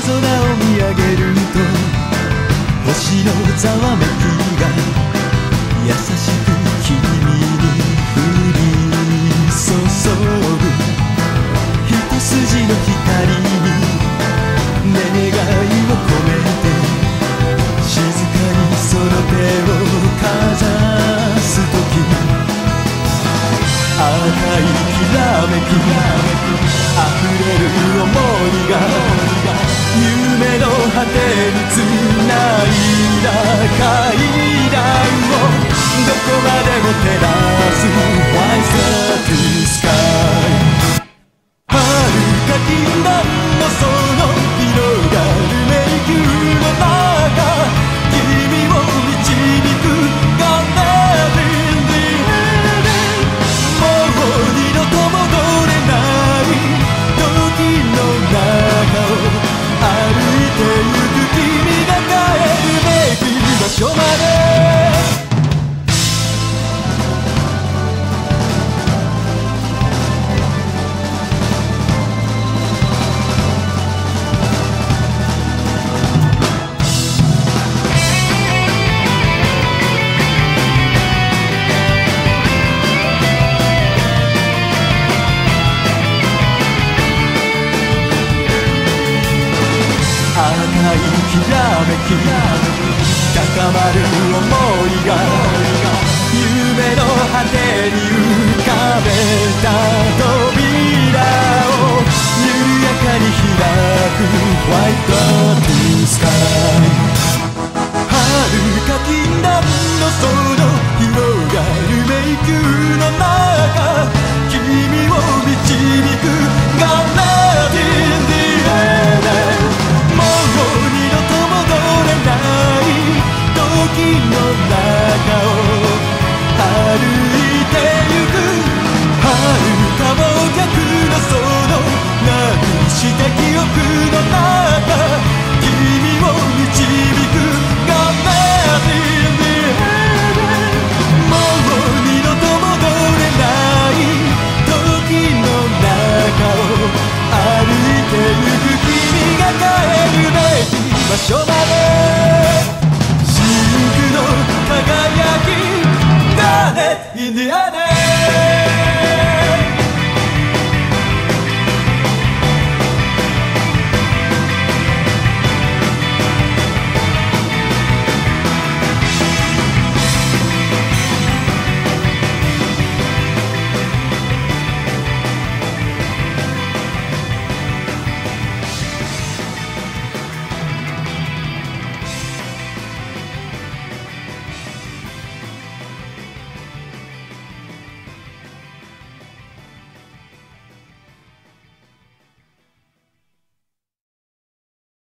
空を見上げると星のざわめきが優しく君に降り注ぐ。一筋の光に願いを込めて静かにその手をかざす時。赤いきらめき溢れる想いが。夢の果てにつない高まる想いが夢の果てに浮かべた。